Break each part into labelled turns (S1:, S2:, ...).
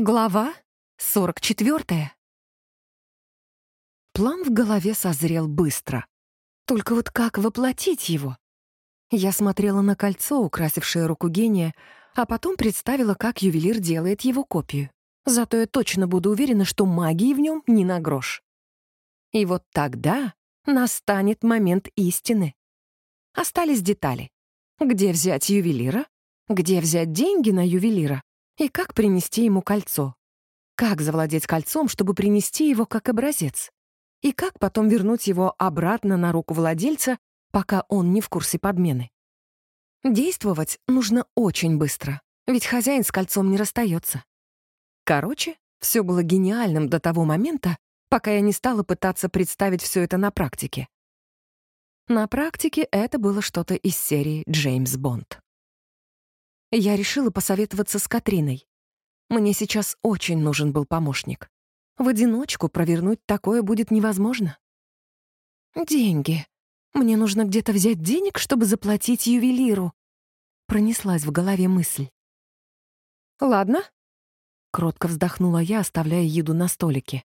S1: Глава 44. План в голове созрел быстро. Только вот как воплотить его? Я смотрела на кольцо, украсившее руку гения, а потом представила, как ювелир делает его копию. Зато я точно буду уверена, что магии в нем не на грош. И вот тогда настанет момент истины. Остались детали. Где взять ювелира? Где взять деньги на ювелира? И как принести ему кольцо? Как завладеть кольцом, чтобы принести его как образец? И как потом вернуть его обратно на руку владельца, пока он не в курсе подмены? Действовать нужно очень быстро, ведь хозяин с кольцом не расстается. Короче, все было гениальным до того момента, пока я не стала пытаться представить все это на практике. На практике это было что-то из серии «Джеймс Бонд». Я решила посоветоваться с Катриной. Мне сейчас очень нужен был помощник. В одиночку провернуть такое будет невозможно. «Деньги. Мне нужно где-то взять денег, чтобы заплатить ювелиру», — пронеслась в голове мысль. «Ладно», — кротко вздохнула я, оставляя еду на столике.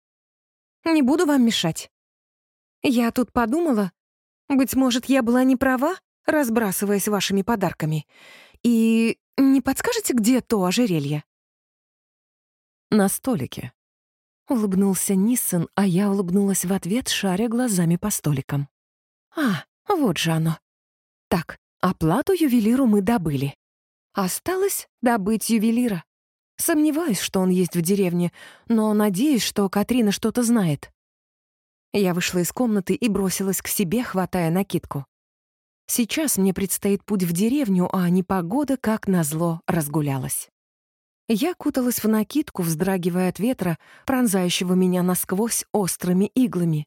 S1: «Не буду вам мешать. Я тут подумала, быть может, я была не права, разбрасываясь вашими подарками, и не подскажете, где то ожерелье?»
S2: «На столике».
S1: Улыбнулся Ниссен, а я улыбнулась в ответ, шаря глазами по столикам. «А, вот же оно. Так, оплату ювелиру мы добыли. Осталось добыть ювелира. Сомневаюсь, что он есть в деревне, но надеюсь, что Катрина что-то знает». Я вышла из комнаты и бросилась к себе, хватая накидку. Сейчас мне предстоит путь в деревню, а не погода, как назло, разгулялась. Я куталась в накидку, вздрагивая от ветра, пронзающего меня насквозь острыми иглами.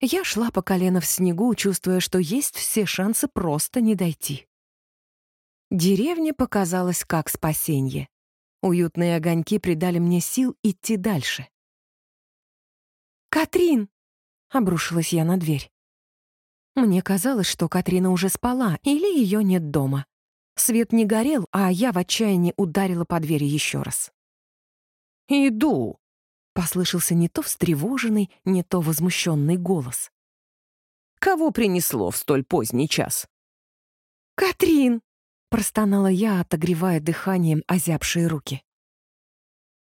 S1: Я шла по колено в снегу, чувствуя, что есть все шансы просто не дойти. Деревня показалась как спасенье. Уютные огоньки придали мне сил идти дальше. «Катрин!» — обрушилась я на дверь. Мне казалось, что Катрина уже спала или ее нет дома. Свет не горел, а я в отчаянии ударила по двери еще раз.
S2: «Иду!»
S1: — послышался не то встревоженный, не то возмущенный голос.
S2: «Кого принесло в столь поздний час?»
S1: «Катрин!» — простонала я, отогревая дыханием озябшие руки.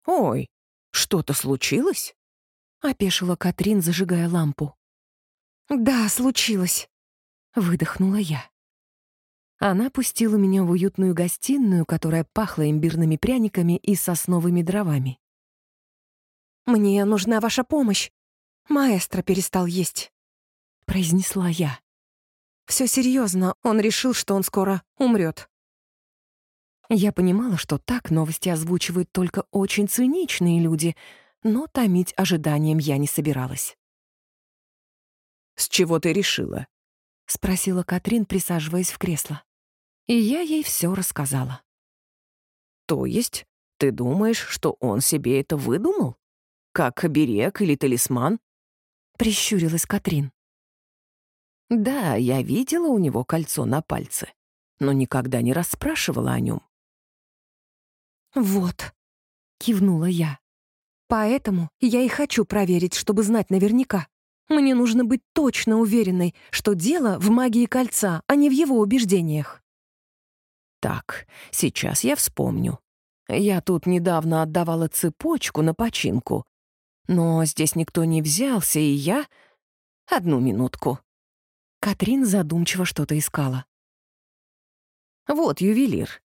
S2: «Ой, что-то случилось?»
S1: — опешила Катрин, зажигая лампу. «Да, случилось», — выдохнула я. Она пустила меня в уютную гостиную, которая пахла имбирными пряниками и сосновыми дровами. «Мне нужна ваша помощь. Маэстро перестал есть», — произнесла я. Все серьезно, он решил, что он скоро умрет. Я понимала, что так новости озвучивают только очень циничные люди, но томить ожиданием я не собиралась.
S2: «С чего ты решила?»
S1: — спросила Катрин, присаживаясь в кресло. И я ей все рассказала.
S2: «То есть ты думаешь, что он себе это выдумал? Как оберег или талисман?»
S1: — прищурилась Катрин.
S2: «Да, я видела у него кольцо на пальце, но никогда не расспрашивала о нем».
S1: «Вот», — кивнула я. «Поэтому я и хочу проверить, чтобы знать наверняка. Мне нужно быть точно уверенной, что дело в магии кольца, а не в его убеждениях.
S2: Так, сейчас я вспомню. Я тут недавно отдавала цепочку на починку, но здесь никто не взялся, и я... Одну минутку.
S1: Катрин задумчиво что-то искала.
S2: Вот ювелир.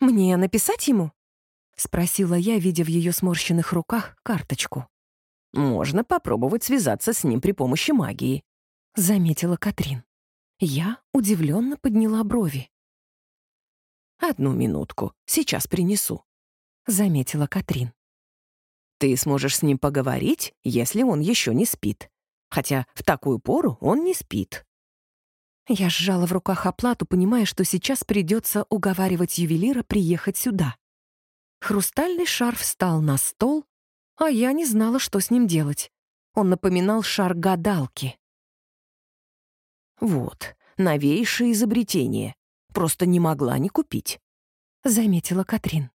S1: «Мне написать ему?» — спросила я, видя в ее сморщенных руках карточку.
S2: Можно попробовать связаться с ним при помощи магии», —
S1: заметила Катрин. Я удивленно подняла брови.
S2: «Одну минутку, сейчас принесу», — заметила Катрин. «Ты сможешь с ним поговорить, если он еще не спит. Хотя в такую пору он не спит».
S1: Я сжала в руках оплату, понимая, что сейчас придется уговаривать ювелира приехать сюда. Хрустальный шар встал на стол, а я не знала, что с ним делать. Он напоминал шар гадалки.
S2: «Вот, новейшее изобретение. Просто не могла не купить», — заметила Катрин.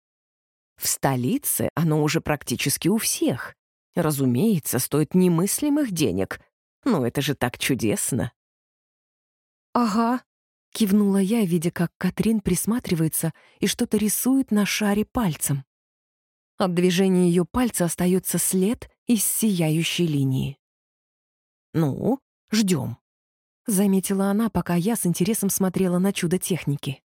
S2: В столице оно уже практически у всех. Разумеется, стоит немыслимых денег. Но это же так чудесно.
S1: «Ага», — кивнула я, видя, как Катрин присматривается и что-то рисует на шаре пальцем. От движения ее пальца остается след из сияющей линии.
S2: «Ну, ждем», —
S1: заметила она, пока я с интересом смотрела на чудо техники.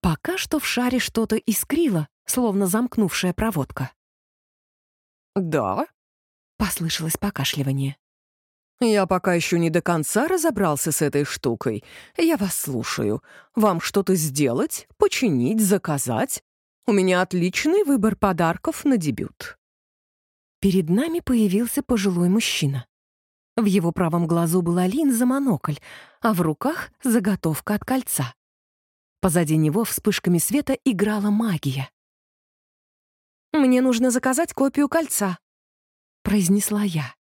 S1: Пока что в шаре что-то искрило, словно замкнувшая проводка.
S2: «Да?»
S1: — послышалось покашливание.
S2: «Я пока еще не до конца разобрался с этой штукой. Я вас слушаю. Вам что-то сделать, починить, заказать? У меня отличный выбор подарков на дебют».
S1: Перед нами появился пожилой мужчина. В его правом глазу была линза-монокль, а в руках — заготовка от кольца. Позади него вспышками света играла магия. «Мне нужно заказать копию кольца», — произнесла я.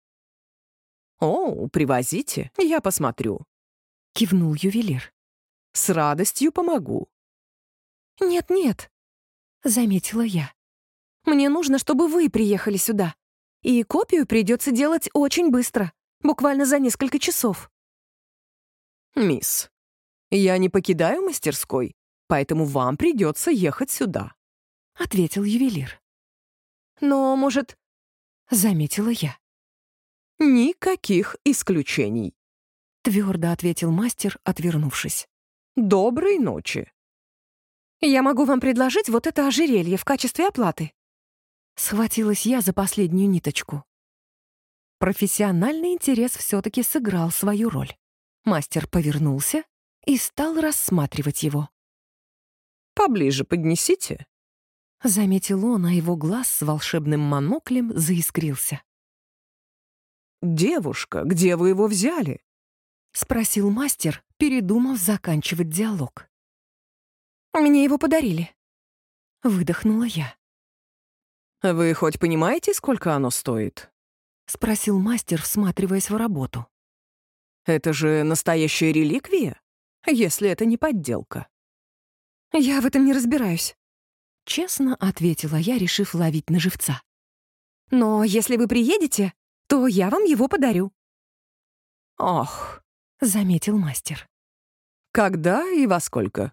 S2: «О, привозите, я посмотрю», — кивнул ювелир. «С радостью помогу».
S1: «Нет-нет», — заметила я. «Мне нужно, чтобы вы приехали сюда. И копию придется делать очень быстро, буквально за несколько часов».
S2: «Мисс, я не покидаю мастерской, поэтому вам придется ехать сюда», — ответил ювелир.
S1: «Но, может...» — заметила я.
S2: «Никаких исключений», —
S1: твердо ответил мастер, отвернувшись.
S2: «Доброй ночи».
S1: «Я могу вам предложить вот это ожерелье в качестве оплаты». Схватилась я за последнюю ниточку. Профессиональный интерес все-таки сыграл свою роль. Мастер повернулся и стал рассматривать его.
S2: «Поближе поднесите», —
S1: заметил он, а его глаз с волшебным моноклем заискрился.
S2: «Девушка, где вы его взяли?»
S1: — спросил мастер, передумав заканчивать диалог. «Мне его подарили», — выдохнула я.
S2: «Вы хоть понимаете, сколько оно стоит?»
S1: — спросил мастер, всматриваясь в работу.
S2: «Это же настоящая реликвия, если это не подделка».
S1: «Я в этом не разбираюсь», — честно ответила я, решив ловить на живца. «Но если вы приедете, то я вам его подарю».
S2: «Ох», —
S1: заметил мастер.
S2: «Когда и во сколько?»